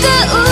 的舞。